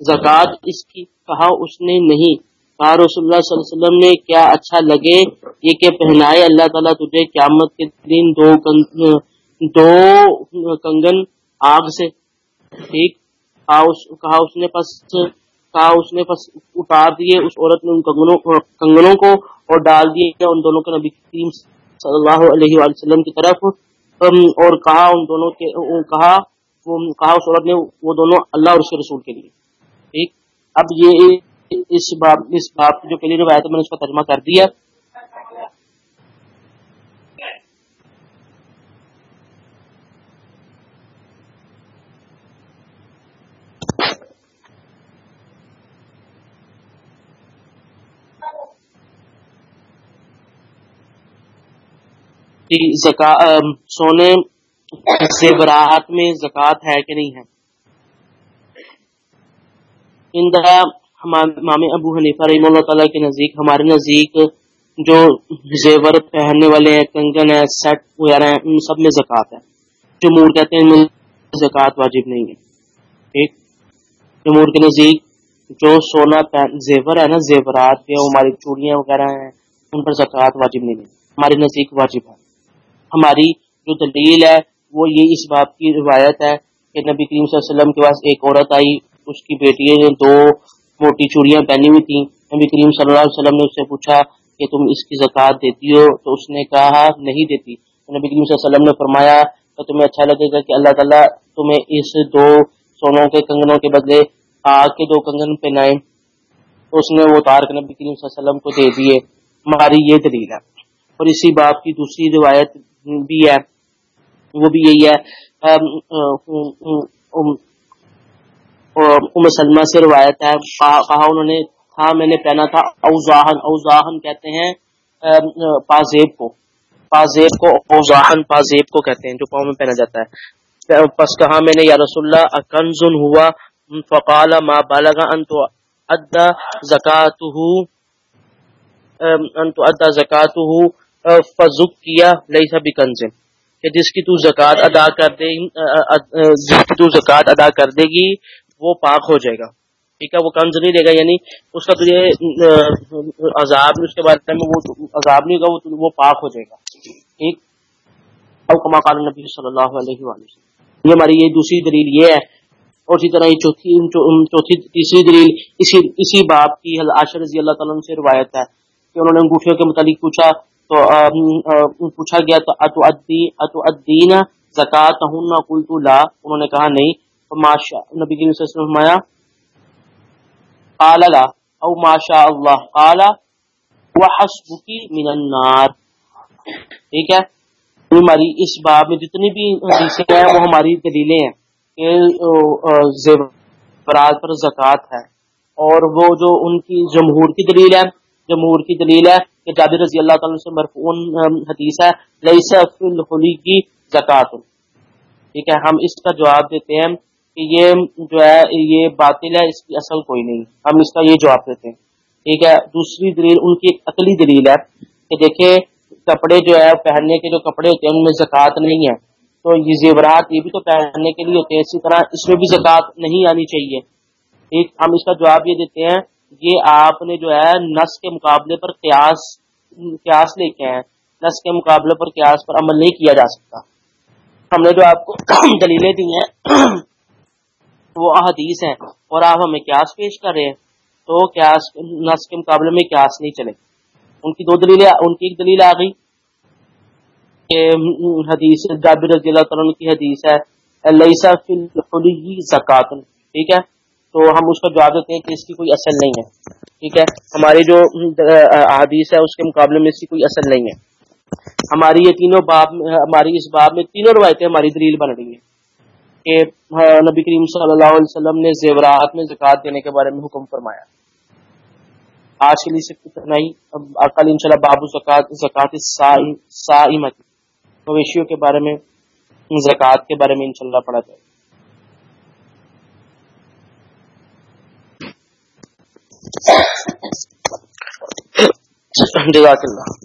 زکوٰۃ اس کی کہا اس نے نہیں۔ کہا رسول اللہ صلی اللہ علیہ وسلم نے، کیا اچھا لگے یہ کہ پہنائے اللہ تعالیٰ تجھے قیامت کے دن دو دو کنگن آگ سے۔ ٹھیک۔ کہا اس نے، پس کہا اس نے، پس اتار دیے اس عورت نے ان کنگنوں کنگنوں کو اور ڈال دیے ان دونوں کے نبی کریم صلی اللہ علیہ وآلہ وسلم کی طرف۔ اور کہا ان دونوں کے، کہا کہا اس عورت نے وہ دونوں اللہ اور اس کے رسول کے لیے۔ اب یہ اس باب اس باب جو پہلی روایت ہے میں نے اس کا ترجمہ کر دیا۔ سونے زیورات میں زکوٰۃ ہے کہ نہیں ہے؟ ان امام ابو حنیفہ رحمہ اللہ تعالیٰ کے نزدیک، ہمارے نزدیک جو زیور پہننے والے ہیں، کنگن ہے سیٹ وغیرہ ہیں، ان سب میں زکوٰۃ ہے۔ جمہور کہتے ہیں زکوٰۃ واجب نہیں ہے۔ ٹھیک؟ جمہور کے نزدیک جو سونا زیور ہے نا، زیورات جو ہماری چوڑیاں وغیرہ ہیں، ان پر زکوٰۃ واجب نہیں ہے۔ ہمارے نزدیک واجب ہے۔ ہماری جو دلیل ہے، وہ یہ اس بات کی روایت ہے کہ نبی کریم صلی اللہ علیہ وسلم کے پاس ایک عورت آئی اس کی بیٹی نے دو موٹی چوڑیاں پہنی ہوئی تھیں۔ نبی کریم صلی اللہ علیہ وسلم نے اس سے پوچھا کہ تم اس کی زکوٰۃ دیتی ہو؟ تو اس نے کہا، نہیں دیتی۔ نبی کریم صلی اللہ علیہ وسلم نے فرمایا، تو تمہیں اچھا لگے گا کہ اللہ تعالیٰ تمہیں اس دو سونوں کے کنگنوں کے بدلے آگ کے دو کنگن پہنائے۔ تو اس نے وہ اتار کے نبی کریم صلی اللہ علیہ وسلم کو دے دیے۔ ہماری یہ دلیل ہے۔ اور اسی بات کی دوسری روایت بھی ہے۔ وہ بھی یہی ہے۔ ام سلمہ سے روایت ہے، کہا انہوں نے تھا میں نے پہنا تھا اوزاہن اوزاہن کہتے ہیں پازیب کو۔ پازیب کو، اوزاہن پازیب کو کہتے ہیں، جو پاؤں میں پہنا جاتا ہے۔ پس کہا میں نے، یا رسول اللہ، اکنزن ہوا، فقال ما بالغ انت ادا زکاتہ۔ انت ادا زکاتہ فزک کیا لئی سا کنز کہ جس کی تو زکات ادا کر دے جس کی تو زکات ادا کر دے گی وہ پاک ہو جائے گا۔ ٹھیک ہے، وہ کنز نہیں دے گا یعنی اس کا تجھے عذاب اس کے بارے میں وہ عذاب نہیں ہوگا، وہ پاک ہو جائے گا۔ ٹھیک؟ کما قال نبی صلی اللہ علیہ وسلم۔ یہ ہماری یہ دوسری دلیل یہ ہے۔ اور اسی طرح یہ چوتھی چوتھی، تیسری دلیل، اسی اسی باپ کی عاشر رضی اللہ تعالیٰ سے روایت ہے کہ انہوں نے انگوٹھیوں کے متعلق پوچھا، تو پوچھا گیا، تو اتو ادی، اتو ادین زکات قلت لا۔ انہوں نے کہا، نہیں ماشا نبی کریم صلی اللہ علیہ وسلم فرمایا، قال لا، او ماشاء اللہ، قال وحسبك من النار. ٹھیک ہے؟ ہماری اس باب میں جتنی بھی حدیثیں ہیں، وہ ہماری دلیلیں ہیں کہ زیورات پر زکوٰۃ ہے۔ اور وہ جو ان کی جمہور کی دلیل ہے، جمہور کی دلیل ہے کہ جابر رضی اللہ تعالیٰ سے مرفون حدیث ہے لئیسا فی الخلی کی زکات ٹھیک ہے؟ ہم اس کا جواب دیتے ہیں کہ یہ جو ہے، یہ باطل ہے، اس کی اصل کوئی نہیں۔ ہم اس کا یہ جواب دیتے ہیں۔ ٹھیک ہے، دوسری دلیل ان کی ایک عقلی دلیل ہے کہ دیکھیں، کپڑے جو ہے، پہننے کے جو کپڑے ہوتے ہیں، ان میں زکوٰۃ نہیں ہے۔ تو یہ زیورات یہ بھی تو پہننے کے لیے ہوتے ہیں، اسی طرح اس میں بھی زکوٰۃ نہیں آنی چاہیے۔ ٹھیک، ہم اس کا جواب یہ دیتے ہیں، یہ آپ نے جو ہے، نس کے مقابلے پر قیاس قیاس لے کے ہیں۔ نس کے مقابلے پر قیاس پر عمل نہیں کیا جا سکتا۔ ہم نے جو آپ کو دلیلیں دی ہیں وہ احادیث ہیں اور آپ ہمیں قیاس پیش کر رہے ہیں، تو قیاس نس کے مقابلے میں قیاس نہیں چلے۔ ان کی دو دلیلیں، ان کی ایک دلیل آ گئی کہ حدیث جابر رضی اللہ تعالیٰ کی حدیث ہے زکات ٹھیک ہے؟ تو ہم اس کا جواب دیتے ہیں کہ اس کی کوئی اصل نہیں ہے۔ ٹھیک ہے؟ ہماری جو احادیث ہے، اس کے مقابلے میں اس کی کوئی اصل نہیں ہے۔ ہماری یہ تینوں باب، ہماری اس باب میں تینوں روایتیں ہماری دلیل بن رہی ہیں۔ کہ نبی کریم صلی اللہ علیہ وسلم نے زیورات میں زکوٰۃ دینے کے بارے میں حکم فرمایا۔ آج کے لیے صرف اتنا ہی۔ کل ان شاء اللہ بابو زکات زکات سائمت مویشیوں کے بارے میں، زکوٰۃ کے بارے میں ان شاء اللہ پڑھا جائے جزاک اللہ